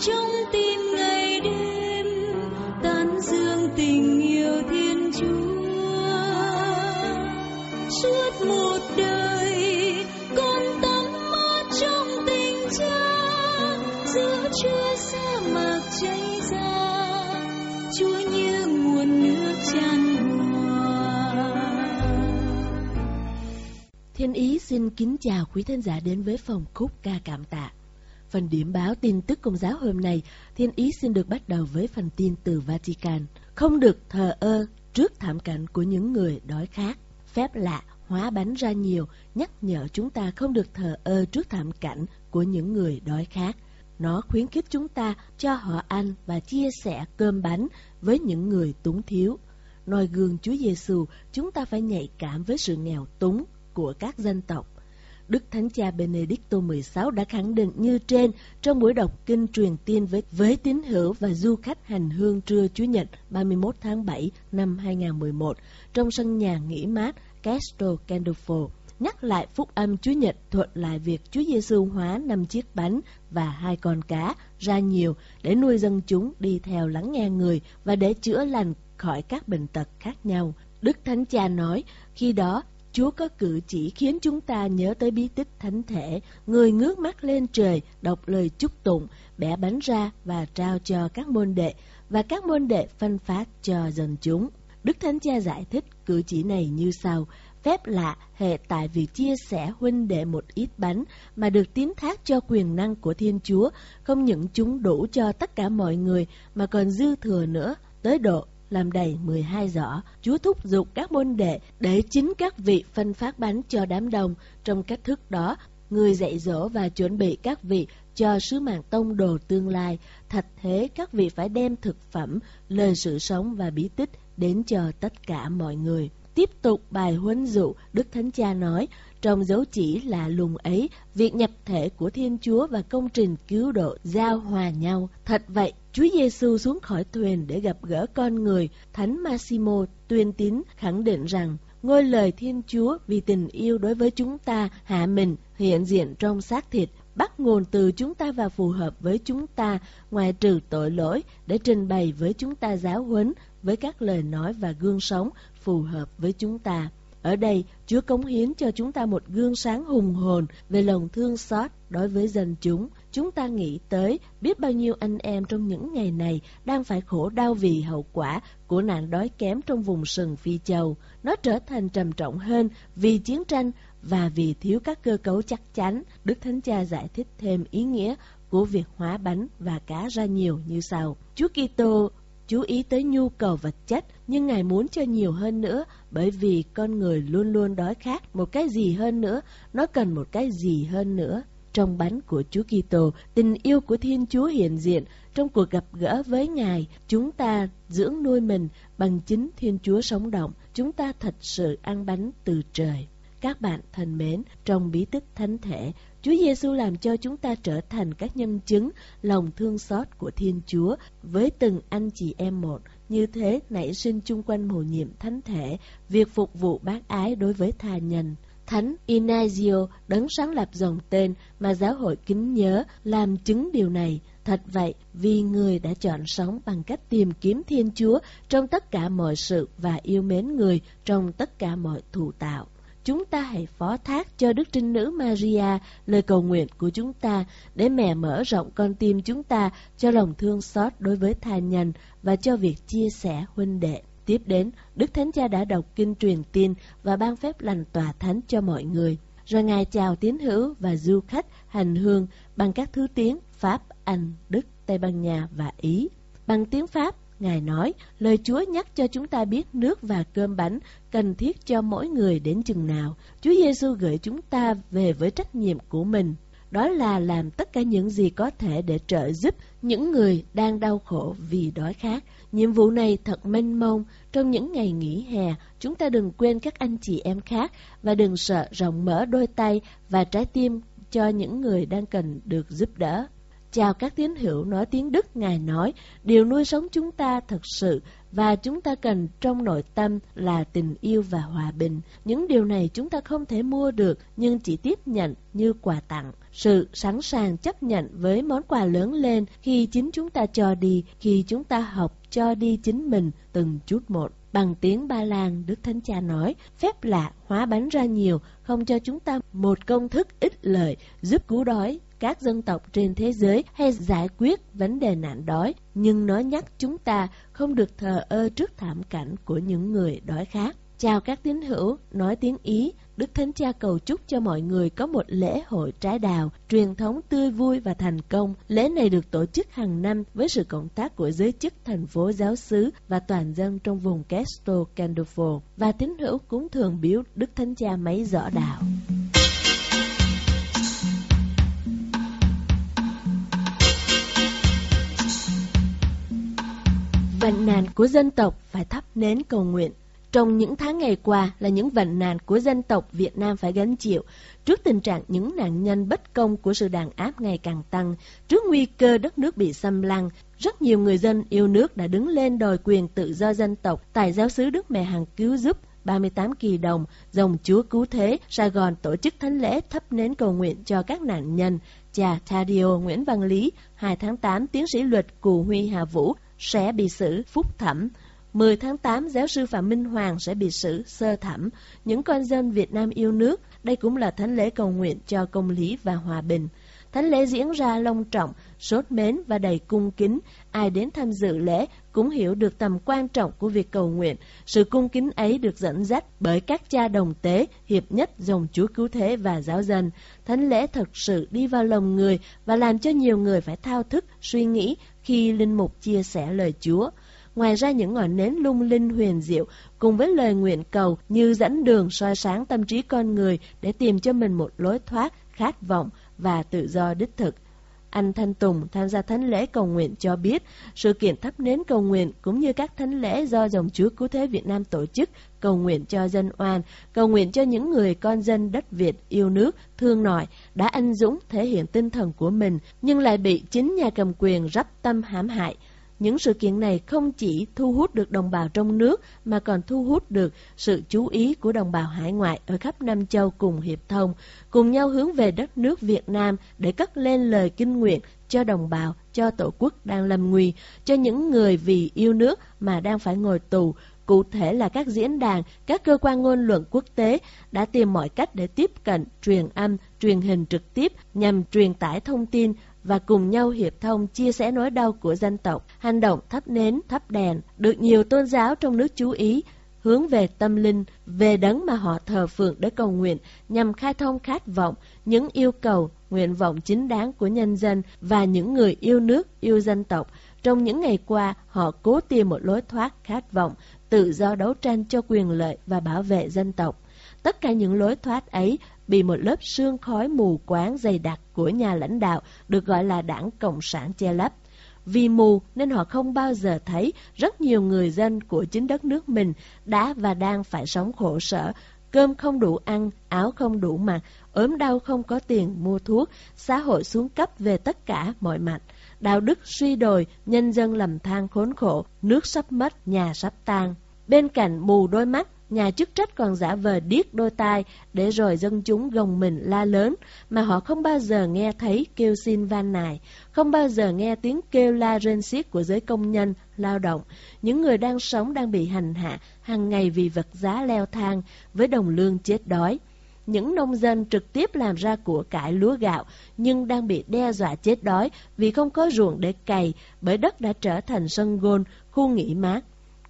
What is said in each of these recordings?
trong tim ngày đêm, tán dương tình yêu thiên chúa. Suốt một đời, con tắm mát trong tình cha, giữa sa mạc cháy ra. Chúa như nguồn nước tràn Thiên Ý xin kính chào quý thân giả đến với phòng khúc ca cảm tạ. Phần điểm báo tin tức công giáo hôm nay, Thiên Ý xin được bắt đầu với phần tin từ Vatican. Không được thờ ơ trước thảm cảnh của những người đói khát. Phép lạ hóa bánh ra nhiều nhắc nhở chúng ta không được thờ ơ trước thảm cảnh của những người đói khát. Nó khuyến khích chúng ta cho họ ăn và chia sẻ cơm bánh với những người túng thiếu. Noi gương Chúa Giêsu, chúng ta phải nhạy cảm với sự nghèo túng của các dân tộc. Đức Thánh Cha Benedicto XVI đã khẳng định như trên trong buổi đọc kinh truyền tiên với với tín hữu và du khách hành hương trưa Chủ nhật 31 tháng 7 năm 2011 trong sân nhà nghỉ mát Castro Gandolfo nhắc lại phúc âm Chúa Nhật thuật lại việc Chúa Giêsu hóa năm chiếc bánh và hai con cá ra nhiều để nuôi dân chúng đi theo lắng nghe người và để chữa lành khỏi các bệnh tật khác nhau. Đức Thánh Cha nói, khi đó Chúa có cử chỉ khiến chúng ta nhớ tới bí tích thánh thể, người ngước mắt lên trời, đọc lời chúc tụng, bẻ bánh ra và trao cho các môn đệ, và các môn đệ phân phát cho dân chúng. Đức Thánh Cha giải thích cử chỉ này như sau, phép lạ hệ tại việc chia sẻ huynh đệ một ít bánh mà được tín thác cho quyền năng của Thiên Chúa, không những chúng đủ cho tất cả mọi người mà còn dư thừa nữa, tới độ làm đầy 12 giỏ. Chúa thúc giục các môn đệ để chính các vị phân phát bánh cho đám đông. Trong cách thức đó, người dạy dỗ và chuẩn bị các vị cho sứ mạng tông đồ tương lai. Thật thế, các vị phải đem thực phẩm, lời sự sống và bí tích đến cho tất cả mọi người. Tiếp tục bài huấn dụ, Đức Thánh Cha nói, trong dấu chỉ là lùng ấy, việc nhập thể của Thiên Chúa và công trình cứu độ giao hòa nhau. Thật vậy, Chúa Giêsu xuống khỏi thuyền để gặp gỡ con người. Thánh Massimo tuyên tín khẳng định rằng ngôi lời Thiên Chúa vì tình yêu đối với chúng ta hạ mình hiện diện trong xác thịt bắt nguồn từ chúng ta và phù hợp với chúng ta ngoài trừ tội lỗi để trình bày với chúng ta giáo huấn với các lời nói và gương sống phù hợp với chúng ta. Ở đây, Chúa cống hiến cho chúng ta một gương sáng hùng hồn về lòng thương xót đối với dân chúng. Chúng ta nghĩ tới biết bao nhiêu anh em trong những ngày này đang phải khổ đau vì hậu quả của nạn đói kém trong vùng sừng Phi Châu. Nó trở thành trầm trọng hơn vì chiến tranh và vì thiếu các cơ cấu chắc chắn. Đức Thánh Cha giải thích thêm ý nghĩa của việc hóa bánh và cá ra nhiều như sau. Chúa Kitô chú ý tới nhu cầu vật chất, nhưng Ngài muốn cho nhiều hơn nữa, bởi vì con người luôn luôn đói khát một cái gì hơn nữa, nó cần một cái gì hơn nữa. Trong bánh của Chúa Kitô, tình yêu của Thiên Chúa hiện diện trong cuộc gặp gỡ với Ngài, chúng ta dưỡng nuôi mình bằng chính Thiên Chúa sống động, chúng ta thật sự ăn bánh từ trời. Các bạn thân mến, trong bí tích thánh thể, Chúa Giêsu làm cho chúng ta trở thành các nhân chứng lòng thương xót của Thiên Chúa với từng anh chị em một. Như thế nảy sinh chung quanh mầu nhiệm thánh thể, việc phục vụ bác ái đối với tha nhân. Thánh Inazio đấng sáng lập dòng tên mà giáo hội kính nhớ làm chứng điều này. Thật vậy, vì người đã chọn sống bằng cách tìm kiếm Thiên Chúa trong tất cả mọi sự và yêu mến người trong tất cả mọi thụ tạo chúng ta hãy phó thác cho Đức Trinh Nữ Maria lời cầu nguyện của chúng ta để mẹ mở rộng con tim chúng ta cho lòng thương xót đối với tha nhân và cho việc chia sẻ huynh đệ. Tiếp đến, Đức Thánh Cha đã đọc kinh truyền tin và ban phép lành tòa thánh cho mọi người. Rồi Ngài chào tín hữu và du khách hành hương bằng các thứ tiếng Pháp, Anh, Đức, Tây Ban Nha và Ý. Bằng tiếng Pháp, Ngài nói, lời Chúa nhắc cho chúng ta biết nước và cơm bánh cần thiết cho mỗi người đến chừng nào. Chúa Giêsu gửi chúng ta về với trách nhiệm của mình đó là làm tất cả những gì có thể để trợ giúp những người đang đau khổ vì đói khát. Nhiệm vụ này thật mênh mông, trong những ngày nghỉ hè, chúng ta đừng quên các anh chị em khác và đừng sợ rộng mở đôi tay và trái tim cho những người đang cần được giúp đỡ. Chào các tín hữu nói tiếng Đức, Ngài nói, điều nuôi sống chúng ta thật sự và chúng ta cần trong nội tâm là tình yêu và hòa bình. Những điều này chúng ta không thể mua được nhưng chỉ tiếp nhận như quà tặng. Sự sẵn sàng chấp nhận với món quà lớn lên khi chính chúng ta cho đi, khi chúng ta học cho đi chính mình từng chút một. Bằng tiếng Ba Lan, Đức Thánh Cha nói, phép lạ hóa bánh ra nhiều, không cho chúng ta một công thức ít lợi, giúp cứu đói, các dân tộc trên thế giới hay giải quyết vấn đề nạn đói, nhưng nó nhắc chúng ta không được thờ ơ trước thảm cảnh của những người đói khát. Chào các tín hữu, nói tiếng Ý, Đức Thánh Cha cầu chúc cho mọi người có một lễ hội trái đào, truyền thống tươi vui và thành công. Lễ này được tổ chức hàng năm với sự cộng tác của giới chức thành phố giáo xứ và toàn dân trong vùng Castro Gandolfo. Và tín hữu cũng thường biếu Đức Thánh Cha máy giỏ đào. Vận nạn của dân tộc phải thắp nến cầu nguyện. Trong những tháng ngày qua là những vận nạn của dân tộc Việt Nam phải gánh chịu. Trước tình trạng những nạn nhân bất công của sự đàn áp ngày càng tăng, trước nguy cơ đất nước bị xâm lăng, rất nhiều người dân yêu nước đã đứng lên đòi quyền tự do dân tộc tại giáo sứ Đức Mẹ Hằng cứu giúp 38 kỳ đồng, dòng Chúa Cứu Thế, Sài Gòn tổ chức thánh lễ thắp nến cầu nguyện cho các nạn nhân. Cha Tadio Nguyễn Văn Lý, 2 tháng 8, tiến sĩ luật Cù Huy Hà Vũ, sẽ bị xử phúc thẩm. 10 tháng 8, giáo sư Phạm Minh Hoàng sẽ bị xử sơ thẩm. Những con dân Việt Nam yêu nước, đây cũng là thánh lễ cầu nguyện cho công lý và hòa bình. Thánh lễ diễn ra long trọng, sốt mến và đầy cung kính. Ai đến tham dự lễ cũng hiểu được tầm quan trọng của việc cầu nguyện. Sự cung kính ấy được dẫn dắt bởi các cha đồng tế, hiệp nhất dòng Chúa Cứu Thế và giáo dân. Thánh lễ thật sự đi vào lòng người và làm cho nhiều người phải thao thức, suy nghĩ khi Linh Mục chia sẻ lời Chúa. Ngoài ra những ngọn nến lung linh huyền diệu cùng với lời nguyện cầu như dẫn đường soi sáng tâm trí con người để tìm cho mình một lối thoát, khát vọng và tự do đích thực. Anh Thanh Tùng tham gia thánh lễ cầu nguyện cho biết, sự kiện thắp nến cầu nguyện cũng như các thánh lễ do dòng Chúa Cứu Thế Việt Nam tổ chức, cầu nguyện cho dân oan, cầu nguyện cho những người con dân đất Việt yêu nước, thương nòi, đã anh dũng thể hiện tinh thần của mình, nhưng lại bị chính nhà cầm quyền rắp tâm hãm hại. Những sự kiện này không chỉ thu hút được đồng bào trong nước mà còn thu hút được sự chú ý của đồng bào hải ngoại ở khắp Nam Châu cùng hiệp thông, cùng nhau hướng về đất nước Việt Nam để cất lên lời kinh nguyện cho đồng bào, cho tổ quốc đang lâm nguy, cho những người vì yêu nước mà đang phải ngồi tù, cụ thể là các diễn đàn, các cơ quan ngôn luận quốc tế đã tìm mọi cách để tiếp cận, truyền âm, truyền hình trực tiếp nhằm truyền tải thông tin và cùng nhau hiệp thông chia sẻ nỗi đau của dân tộc. Hành động thắp nến, thắp đèn được nhiều tôn giáo trong nước chú ý, hướng về tâm linh, về đấng mà họ thờ phượng để cầu nguyện, nhằm khai thông khát vọng, những yêu cầu, nguyện vọng chính đáng của nhân dân và những người yêu nước, yêu dân tộc. Trong những ngày qua, họ cố tìm một lối thoát khát vọng, tự do đấu tranh cho quyền lợi và bảo vệ dân tộc. Tất cả những lối thoát ấy bị một lớp sương khói mù quáng dày đặc của nhà lãnh đạo được gọi là đảng Cộng sản che lấp. Vì mù nên họ không bao giờ thấy rất nhiều người dân của chính đất nước mình đã và đang phải sống khổ sở, cơm không đủ ăn, áo không đủ mặc, ốm đau không có tiền mua thuốc, xã hội xuống cấp về tất cả mọi mặt. Đạo đức suy đồi, nhân dân lầm than khốn khổ, nước sắp mất, nhà sắp tan. Bên cạnh mù đôi mắt, nhà chức trách còn giả vờ điếc đôi tai để rồi dân chúng gồng mình la lớn mà họ không bao giờ nghe thấy kêu xin van nài, không bao giờ nghe tiếng kêu la rên xiết của giới công nhân, lao động, những người đang sống đang bị hành hạ hàng ngày vì vật giá leo thang với đồng lương chết đói. Những nông dân trực tiếp làm ra của cải lúa gạo nhưng đang bị đe dọa chết đói vì không có ruộng để cày bởi đất đã trở thành sân gôn, khu nghỉ mát.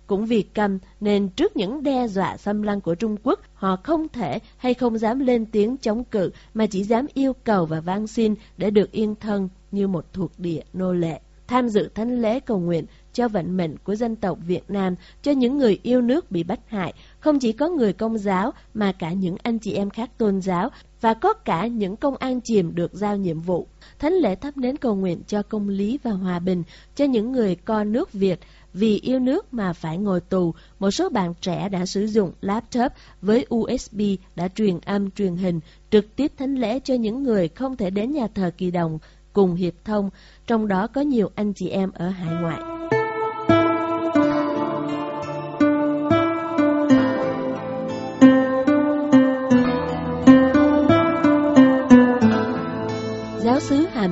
Cũng vì cầm nên trước những đe dọa xâm lăng của Trung Quốc, họ không thể hay không dám lên tiếng chống cự mà chỉ dám yêu cầu và van xin để được yên thân như một thuộc địa nô lệ. Tham dự thánh lễ cầu nguyện cho vận mệnh của dân tộc Việt Nam, cho những người yêu nước bị bắt hại, không chỉ có người công giáo mà cả những anh chị em khác tôn giáo và có cả những công an chìm được giao nhiệm vụ. Thánh lễ thắp nến cầu nguyện cho công lý và hòa bình cho những người con nước Việt vì yêu nước mà phải ngồi tù. Một số bạn trẻ đã sử dụng laptop với USB đã truyền âm truyền hình trực tiếp thánh lễ cho những người không thể đến nhà thờ kỳ đồng cùng hiệp thông, trong đó có nhiều anh chị em ở hải ngoại.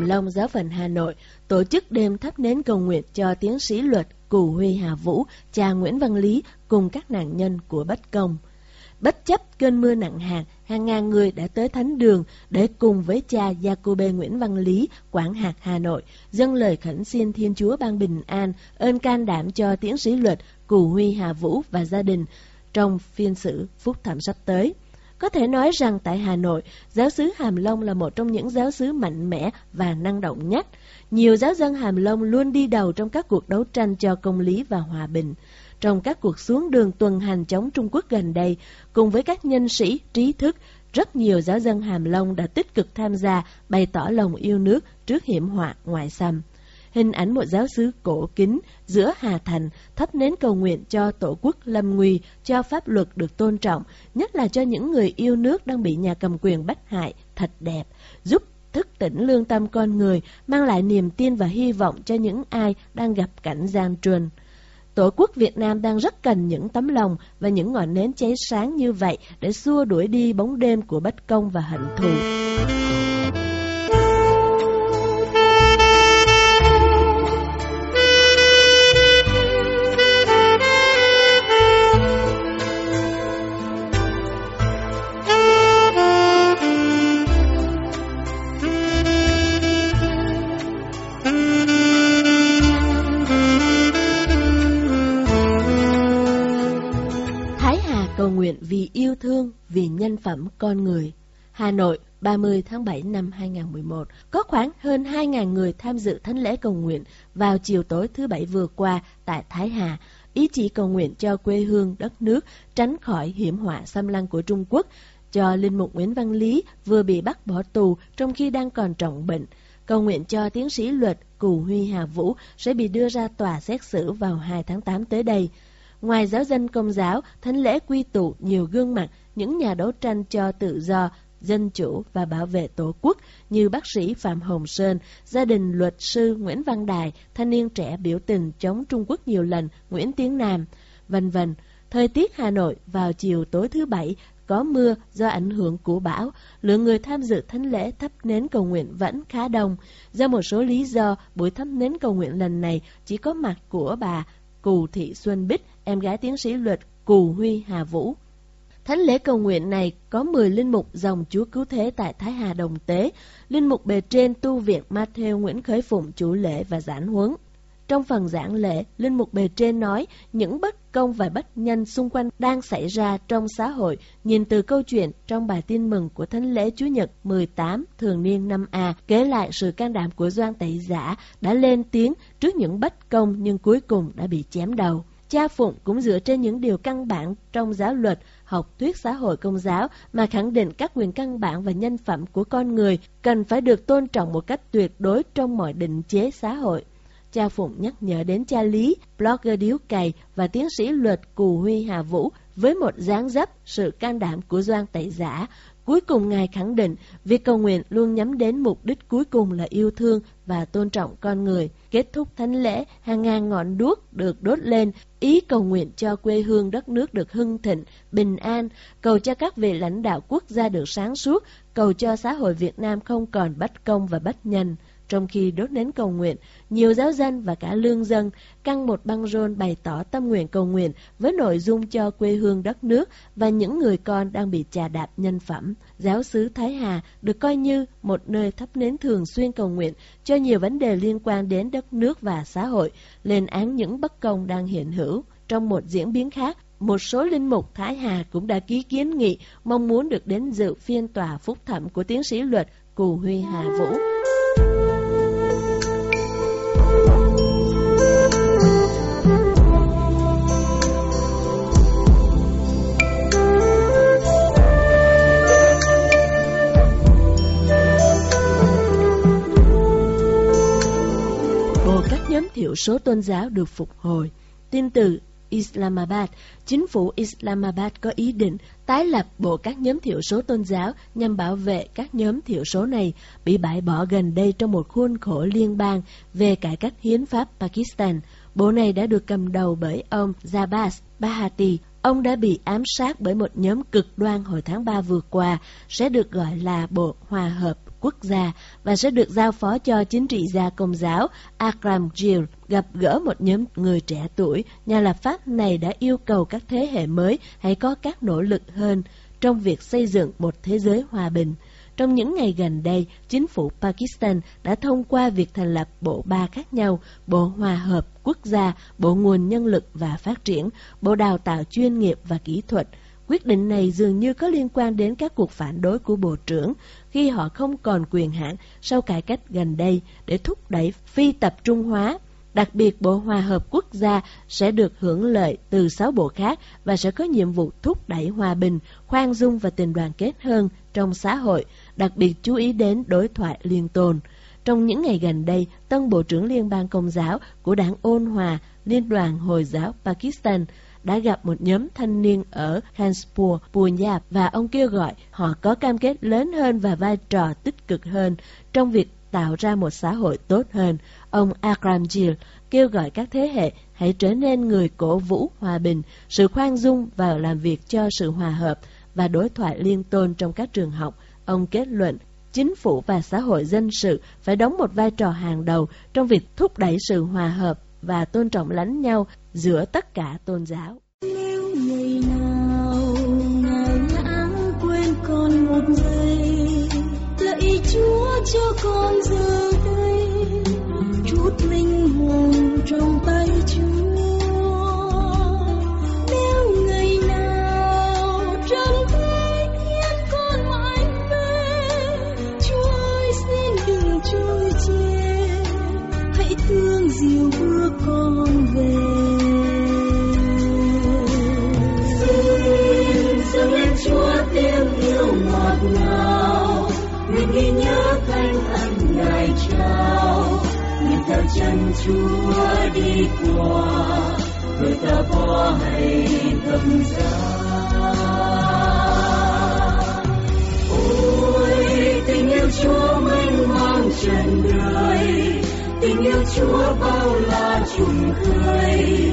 Long Giáo phận Hà Nội tổ chức đêm thắp nến cầu nguyện cho tiến sĩ luật Cù Huy Hà Vũ, cha Nguyễn Văn Lý cùng các nạn nhân của bất công. Bất chấp cơn mưa nặng hạt, hàng ngàn người đã tới thánh đường để cùng với cha Jacobe Nguyễn Văn Lý, quản hạt Hà Nội, dâng lời khẩn xin Thiên Chúa ban bình an, ơn can đảm cho tiến sĩ luật Cù Huy Hà Vũ và gia đình trong phiên xử phúc thẩm sắp tới. Có thể nói rằng tại Hà Nội, giáo sứ Hàm Long là một trong những giáo sứ mạnh mẽ và năng động nhất. Nhiều giáo dân Hàm Long luôn đi đầu trong các cuộc đấu tranh cho công lý và hòa bình. Trong các cuộc xuống đường tuần hành chống Trung Quốc gần đây, cùng với các nhân sĩ, trí thức, rất nhiều giáo dân Hàm Long đã tích cực tham gia bày tỏ lòng yêu nước trước hiểm họa ngoại xâm hình ảnh một giáo sứ cổ kính giữa Hà Thành thắp nến cầu nguyện cho tổ quốc lâm nguy, cho pháp luật được tôn trọng, nhất là cho những người yêu nước đang bị nhà cầm quyền bắt hại, thật đẹp, giúp thức tỉnh lương tâm con người, mang lại niềm tin và hy vọng cho những ai đang gặp cảnh gian truân. Tổ quốc Việt Nam đang rất cần những tấm lòng và những ngọn nến cháy sáng như vậy để xua đuổi đi bóng đêm của bất công và hận thù. Phẩm con người. Hà Nội, 30 tháng 7 năm 2011, có khoảng hơn 2.000 người tham dự thánh lễ cầu nguyện vào chiều tối thứ Bảy vừa qua tại Thái Hà, ý chỉ cầu nguyện cho quê hương đất nước tránh khỏi hiểm họa xâm lăng của Trung Quốc, cho Linh Mục Nguyễn Văn Lý vừa bị bắt bỏ tù trong khi đang còn trọng bệnh, cầu nguyện cho tiến sĩ luật Cù Huy Hà Vũ sẽ bị đưa ra tòa xét xử vào 2 tháng 8 tới đây. Ngoài giáo dân công giáo, thánh lễ quy tụ nhiều gương mặt, những nhà đấu tranh cho tự do, dân chủ và bảo vệ tổ quốc như bác sĩ Phạm Hồng Sơn, gia đình luật sư Nguyễn Văn Đài, thanh niên trẻ biểu tình chống Trung Quốc nhiều lần Nguyễn Tiến Nam, vân vân. Thời tiết Hà Nội vào chiều tối thứ Bảy có mưa do ảnh hưởng của bão, lượng người tham dự thánh lễ thắp nến cầu nguyện vẫn khá đông. Do một số lý do, buổi thắp nến cầu nguyện lần này chỉ có mặt của bà Cù Thị Xuân Bích, em gái tiến sĩ luật Cù Huy Hà Vũ. Thánh lễ cầu nguyện này có 10 linh mục dòng Chúa Cứu Thế tại Thái Hà Đồng Tế, linh mục bề trên tu viện Matthew Nguyễn Khởi Phụng chủ lễ và giảng huấn. Trong phần giảng lễ, Linh Mục Bề Trên nói những bất công và bất nhân xung quanh đang xảy ra trong xã hội nhìn từ câu chuyện trong bài tin mừng của Thánh lễ Chúa Nhật 18 thường niên 5A kể lại sự can đảm của Doan Tẩy Giả đã lên tiếng trước những bất công nhưng cuối cùng đã bị chém đầu. Cha Phụng cũng dựa trên những điều căn bản trong giáo luật, học thuyết xã hội công giáo mà khẳng định các quyền căn bản và nhân phẩm của con người cần phải được tôn trọng một cách tuyệt đối trong mọi định chế xã hội. Cha Phụng nhắc nhở đến cha Lý, blogger điếu cày và tiến sĩ luật Cù Huy Hà Vũ với một dáng dấp sự can đảm của Doan Tẩy Giả. Cuối cùng Ngài khẳng định, việc cầu nguyện luôn nhắm đến mục đích cuối cùng là yêu thương và tôn trọng con người. Kết thúc thánh lễ, hàng ngàn ngọn đuốc được đốt lên, ý cầu nguyện cho quê hương đất nước được hưng thịnh, bình an, cầu cho các vị lãnh đạo quốc gia được sáng suốt, cầu cho xã hội Việt Nam không còn bất công và bất nhân. Trong khi đốt nến cầu nguyện, nhiều giáo dân và cả lương dân căng một băng rôn bày tỏ tâm nguyện cầu nguyện với nội dung cho quê hương đất nước và những người con đang bị trà đạp nhân phẩm. Giáo sứ Thái Hà được coi như một nơi thắp nến thường xuyên cầu nguyện cho nhiều vấn đề liên quan đến đất nước và xã hội, lên án những bất công đang hiện hữu. Trong một diễn biến khác, một số linh mục Thái Hà cũng đã ký kiến nghị mong muốn được đến dự phiên tòa phúc thẩm của tiến sĩ luật Cù Huy Hà Vũ. Thiểu số tôn giáo được phục hồi. Tin từ Islamabad, chính phủ Islamabad có ý định tái lập bộ các nhóm thiểu số tôn giáo nhằm bảo vệ các nhóm thiểu số này bị bãi bỏ gần đây trong một khuôn khổ liên bang về cải cách hiến pháp Pakistan. Bộ này đã được cầm đầu bởi ông Jabaz Bahati. Ông đã bị ám sát bởi một nhóm cực đoan hồi tháng 3 vừa qua, sẽ được gọi là Bộ Hòa hợp quốc gia và sẽ được giao phó cho chính trị gia công giáo Akram Gill gặp gỡ một nhóm người trẻ tuổi. Nhà lập pháp này đã yêu cầu các thế hệ mới hãy có các nỗ lực hơn trong việc xây dựng một thế giới hòa bình. Trong những ngày gần đây, chính phủ Pakistan đã thông qua việc thành lập bộ ba khác nhau, Bộ Hòa hợp Quốc gia, Bộ Nguồn Nhân lực và Phát triển, Bộ Đào tạo chuyên nghiệp và kỹ thuật. Quyết định này dường như có liên quan đến các cuộc phản đối của Bộ trưởng khi họ không còn quyền hạn sau cải cách gần đây để thúc đẩy phi tập trung hóa. Đặc biệt, Bộ Hòa hợp Quốc gia sẽ được hưởng lợi từ sáu bộ khác và sẽ có nhiệm vụ thúc đẩy hòa bình, khoan dung và tình đoàn kết hơn trong xã hội, đặc biệt chú ý đến đối thoại liên tồn. Trong những ngày gần đây, tân Bộ trưởng Liên bang Công giáo của đảng Ôn Hòa, Liên đoàn Hồi giáo Pakistan đã gặp một nhóm thanh niên ở Kanspur, Punjab và ông kêu gọi họ có cam kết lớn hơn và vai trò tích cực hơn trong việc tạo ra một xã hội tốt hơn. Ông Akram Jil kêu gọi các thế hệ hãy trở nên người cổ vũ hòa bình, sự khoan dung và làm việc cho sự hòa hợp và đối thoại liên tôn trong các trường học. Ông kết luận chính phủ và xã hội dân sự phải đóng một vai trò hàng đầu trong việc thúc đẩy sự hòa hợp và tôn trọng lẫn nhau giữa tất cả tôn giáo. Nếu ngày nào ngài lãng quên con một giây, lạy Chúa cho con giờ đây chút linh hồn trong Chúa đi qua, người ta qua hay thầm giá. Ôi tình yêu Chúa mênh mang trần đời, tình yêu Chúa bao la trùng khơi,